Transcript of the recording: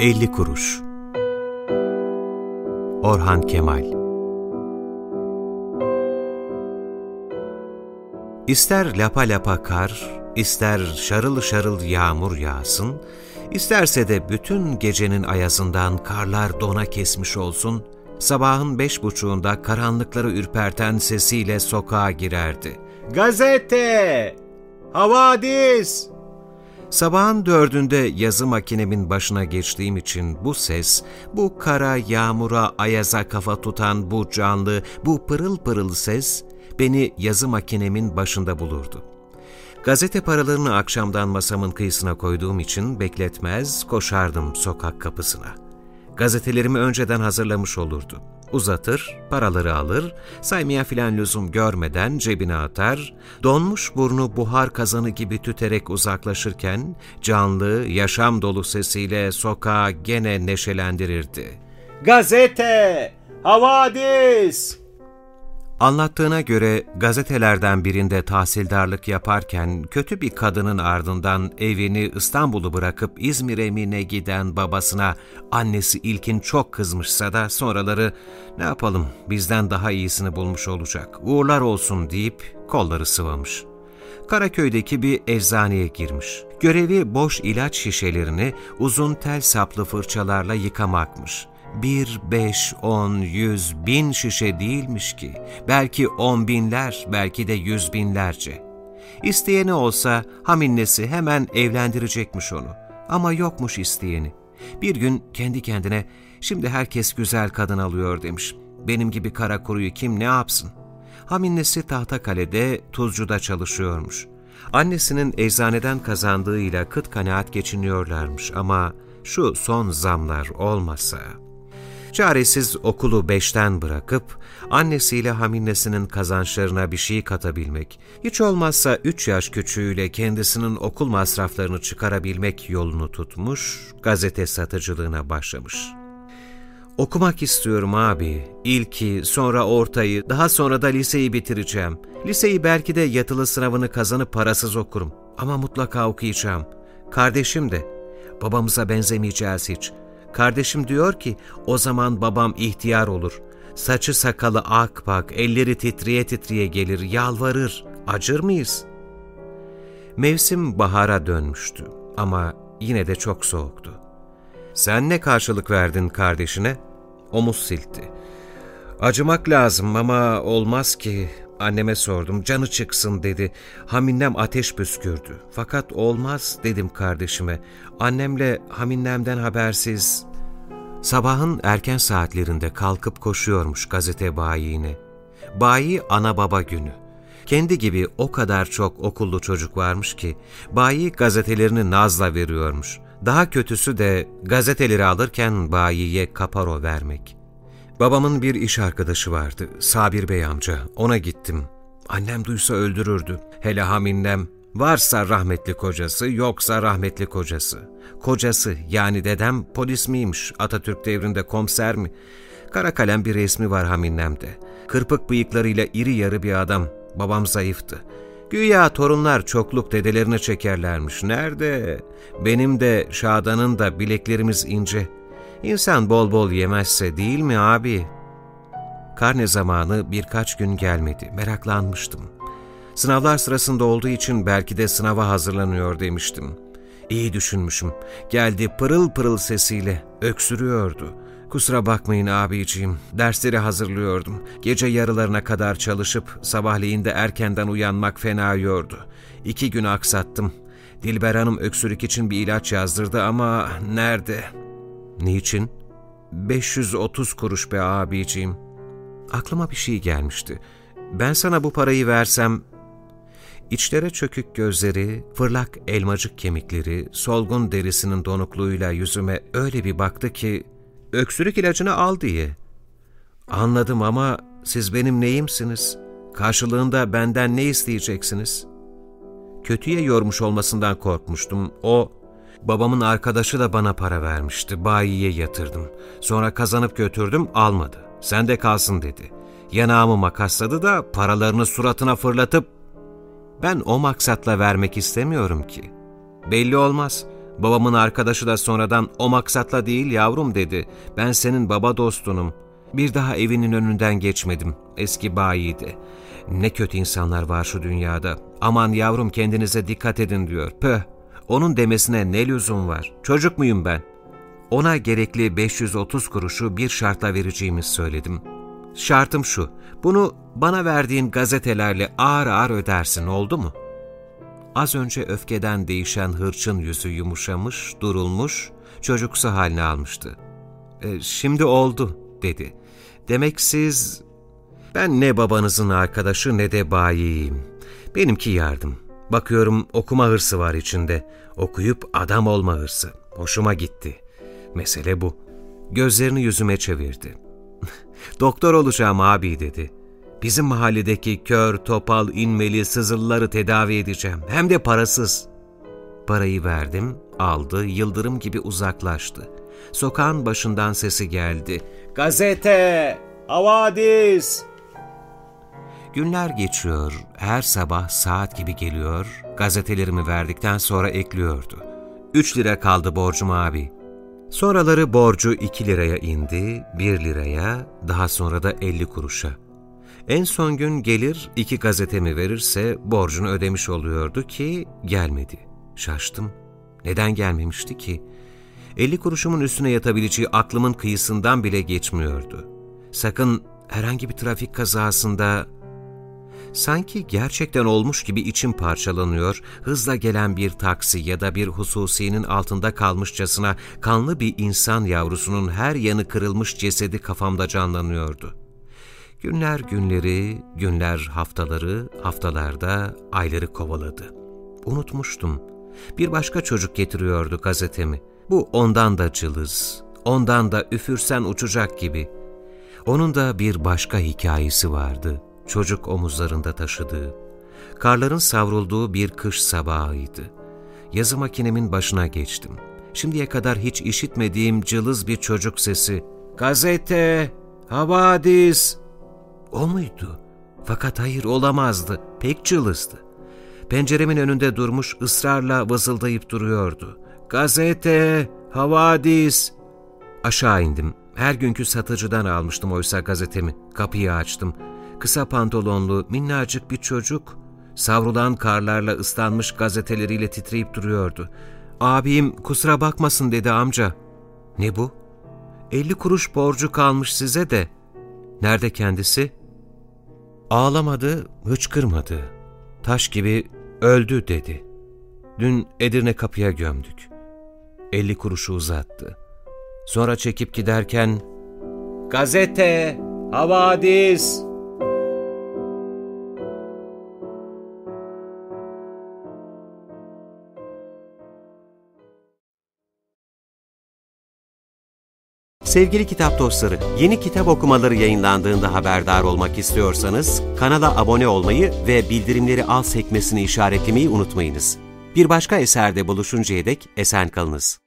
50 kuruş Orhan Kemal İster lapa lapa kar, ister şarıl şarıl yağmur yağsın, isterse de bütün gecenin ayazından karlar dona kesmiş olsun, sabahın beş buçuğunda karanlıkları ürperten sesiyle sokağa girerdi. ''Gazete! Havadis!'' Sabahın dördünde yazı makinemin başına geçtiğim için bu ses, bu kara yağmura ayaza kafa tutan bu canlı, bu pırıl pırıl ses beni yazı makinemin başında bulurdu. Gazete paralarını akşamdan masamın kıyısına koyduğum için bekletmez koşardım sokak kapısına. Gazetelerimi önceden hazırlamış olurdu. Uzatır, paraları alır, saymaya filan lüzum görmeden cebine atar, donmuş burnu buhar kazanı gibi tüterek uzaklaşırken canlı, yaşam dolu sesiyle sokağı gene neşelendirirdi. ''Gazete! Havadis!'' Anlattığına göre gazetelerden birinde tahsildarlık yaparken kötü bir kadının ardından evini İstanbul'u bırakıp İzmir Emine giden babasına annesi ilkin çok kızmışsa da sonraları ne yapalım bizden daha iyisini bulmuş olacak uğurlar olsun deyip kolları sıvamış. Karaköy'deki bir eczaneye girmiş. Görevi boş ilaç şişelerini uzun tel saplı fırçalarla yıkamakmış bir, beş, on, yüz, bin şişe değilmiş ki. Belki on binler, belki de yüz binlerce. İsteyeni olsa haminnesi hemen evlendirecekmiş onu. Ama yokmuş isteyeni. Bir gün kendi kendine, şimdi herkes güzel kadın alıyor demiş. Benim gibi kara kuruyu kim ne yapsın? Haminnesi Tahtakale'de, Tuzcu'da çalışıyormuş. Annesinin eczaneden kazandığıyla kıt kanaat geçiniyorlarmış ama şu son zamlar olmasa... Çaresiz okulu beşten bırakıp annesiyle haminnesinin kazançlarına bir şey katabilmek, hiç olmazsa üç yaş küçüğüyle kendisinin okul masraflarını çıkarabilmek yolunu tutmuş, gazete satıcılığına başlamış. Okumak istiyorum abi. İlki, sonra ortayı, daha sonra da liseyi bitireceğim. Liseyi belki de yatılı sınavını kazanıp parasız okurum. Ama mutlaka okuyacağım. Kardeşim de. Babamıza benzemeyeceğiz hiç. Kardeşim diyor ki o zaman babam ihtiyar olur. Saçı sakalı akpak, elleri titriye titriye gelir, yalvarır. Acır mıyız? Mevsim bahara dönmüştü ama yine de çok soğuktu. Sen ne karşılık verdin kardeşine? Omuz siltti. Acımak lazım ama olmaz ki. Anneme sordum, canı çıksın dedi. Haminnem ateş püskürdü. Fakat olmaz dedim kardeşime. Annemle Haminnem'den habersiz. Sabahın erken saatlerinde kalkıp koşuyormuş gazete bayiine. Bayi ana baba günü. Kendi gibi o kadar çok okullu çocuk varmış ki, bayi gazetelerini nazla veriyormuş. Daha kötüsü de gazeteleri alırken bayiye kaparo vermek. Babamın bir iş arkadaşı vardı, Sabir Bey amca. Ona gittim. Annem duysa öldürürdü. Hele haminnem. Varsa rahmetli kocası, yoksa rahmetli kocası. Kocası yani dedem polis miymiş, Atatürk devrinde komiser mi? Kara kalem bir resmi var haminnemde. Kırpık bıyıklarıyla iri yarı bir adam. Babam zayıftı. Güya torunlar çokluk dedelerini çekerlermiş. Nerede? Benim de Şadan'ın da bileklerimiz ince. İnsan bol bol yemezse değil mi abi? Karne zamanı birkaç gün gelmedi. Meraklanmıştım. Sınavlar sırasında olduğu için belki de sınava hazırlanıyor demiştim. İyi düşünmüşüm. Geldi pırıl pırıl sesiyle. Öksürüyordu. Kusura bakmayın abiciğim. Dersleri hazırlıyordum. Gece yarılarına kadar çalışıp sabahleyin de erkenden uyanmak fena yordu. İki gün aksattım. Dilber Hanım öksürük için bir ilaç yazdırdı ama nerede? Niçin? 530 kuruş be abiciğim. Aklıma bir şey gelmişti. Ben sana bu parayı versem İçlere çökük gözleri, fırlak elmacık kemikleri, solgun derisinin donukluğuyla yüzüme öyle bir baktı ki, öksürük ilacını al diye. Anladım ama siz benim neyimsiniz? Karşılığında benden ne isteyeceksiniz? Kötüye yormuş olmasından korkmuştum. O, babamın arkadaşı da bana para vermişti. Bayiye yatırdım. Sonra kazanıp götürdüm, almadı. Sen de kalsın dedi. Yanağımı makasladı da paralarını suratına fırlatıp ben o maksatla vermek istemiyorum ki. Belli olmaz. Babamın arkadaşı da sonradan o maksatla değil yavrum dedi. Ben senin baba dostunum. Bir daha evinin önünden geçmedim. Eski bayiydi. Ne kötü insanlar var şu dünyada. Aman yavrum kendinize dikkat edin diyor. Pöh, onun demesine ne lüzum var? Çocuk muyum ben? Ona gerekli 530 kuruşu bir şartla vereceğimi söyledim. Şartım şu, bunu bana verdiğin gazetelerle ağır ağır ödersin oldu mu? Az önce öfkeden değişen hırçın yüzü yumuşamış, durulmuş, çocuksu haline almıştı. E, şimdi oldu, dedi. Demek siz... Ben ne babanızın arkadaşı ne de bayiyim. Benimki yardım. Bakıyorum okuma hırsı var içinde. Okuyup adam olma hırsı. Hoşuma gitti. Mesele bu. Gözlerini yüzüme çevirdi. Doktor olacağım abi dedi. Bizim mahalledeki kör, topal, inmeli, sızılları tedavi edeceğim. Hem de parasız. Parayı verdim, aldı, yıldırım gibi uzaklaştı. Sokağın başından sesi geldi. Gazete! Havadis! Günler geçiyor, her sabah saat gibi geliyor, gazetelerimi verdikten sonra ekliyordu. Üç lira kaldı borcum abi. Sonraları borcu iki liraya indi, bir liraya, daha sonra da elli kuruşa. En son gün gelir iki gazetemi verirse borcunu ödemiş oluyordu ki gelmedi. Şaştım. Neden gelmemişti ki? Elli kuruşumun üstüne yatabileceği aklımın kıyısından bile geçmiyordu. Sakın herhangi bir trafik kazasında Sanki gerçekten olmuş gibi içim parçalanıyor, hızla gelen bir taksi ya da bir hususinin altında kalmışçasına kanlı bir insan yavrusunun her yanı kırılmış cesedi kafamda canlanıyordu. Günler günleri, günler haftaları, haftalarda ayları kovaladı. Unutmuştum. Bir başka çocuk getiriyordu gazetemi. Bu ondan da cılız, ondan da üfürsen uçacak gibi. Onun da bir başka hikayesi vardı çocuk omuzlarında taşıdığı, karların savrulduğu bir kış sabahıydı. Yazı makinemin başına geçtim. Şimdiye kadar hiç işitmediğim cılız bir çocuk sesi, ''Gazete, havadis!'' O muydu? Fakat hayır olamazdı, pek cılızdı. Penceremin önünde durmuş ısrarla vızıldayıp duruyordu. ''Gazete, havadis!'' Aşağı indim. Her günkü satıcıdan almıştım oysa gazetemi. Kapıyı açtım. Kısa pantolonlu, minnacık bir çocuk, savrulan karlarla ıslanmış gazeteleriyle titreyip duruyordu. ''Abim kusura bakmasın'' dedi amca. ''Ne bu?'' ''Elli kuruş borcu kalmış size de.'' ''Nerede kendisi?'' Ağlamadı, hıçkırmadı. Taş gibi öldü dedi. Dün Edirne kapıya gömdük. Elli kuruşu uzattı. Sonra çekip giderken, ''Gazete, havadis!'' Sevgili kitap dostları, yeni kitap okumaları yayınlandığında haberdar olmak istiyorsanız kanala abone olmayı ve bildirimleri al sekmesini işaretlemeyi unutmayınız. Bir başka eserde buluşuncaya dek esen kalınız.